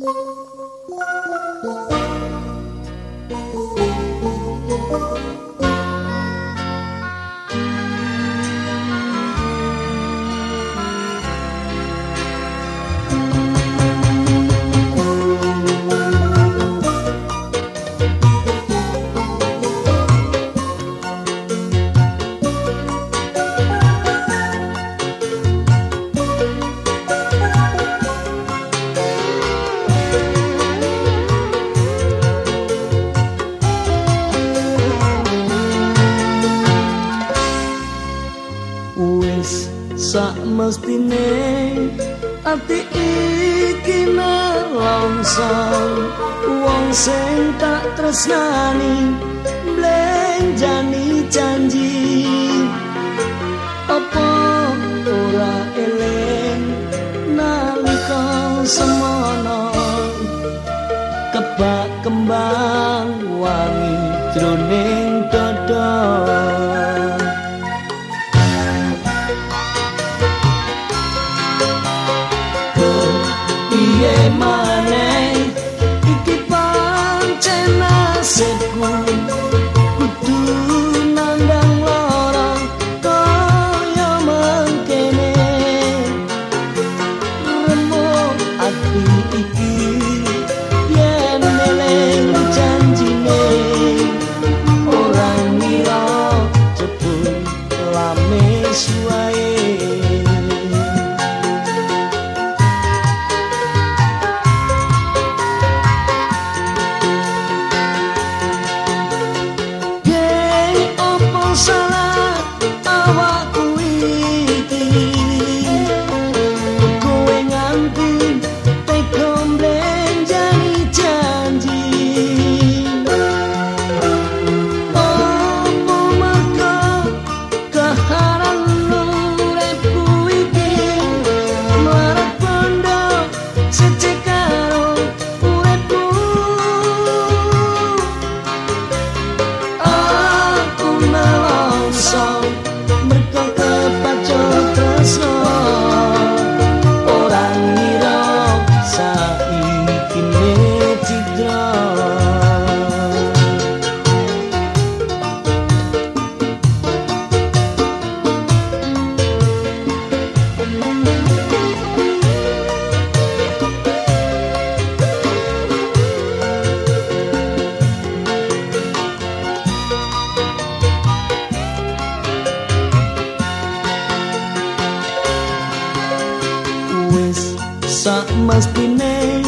Thank you. Sak mestine ati iki nelongso wong sing tak tresnani blenjani janji. Apa ora eling nalika semono? Kebak kembang wangi jroning said, sak mestine ati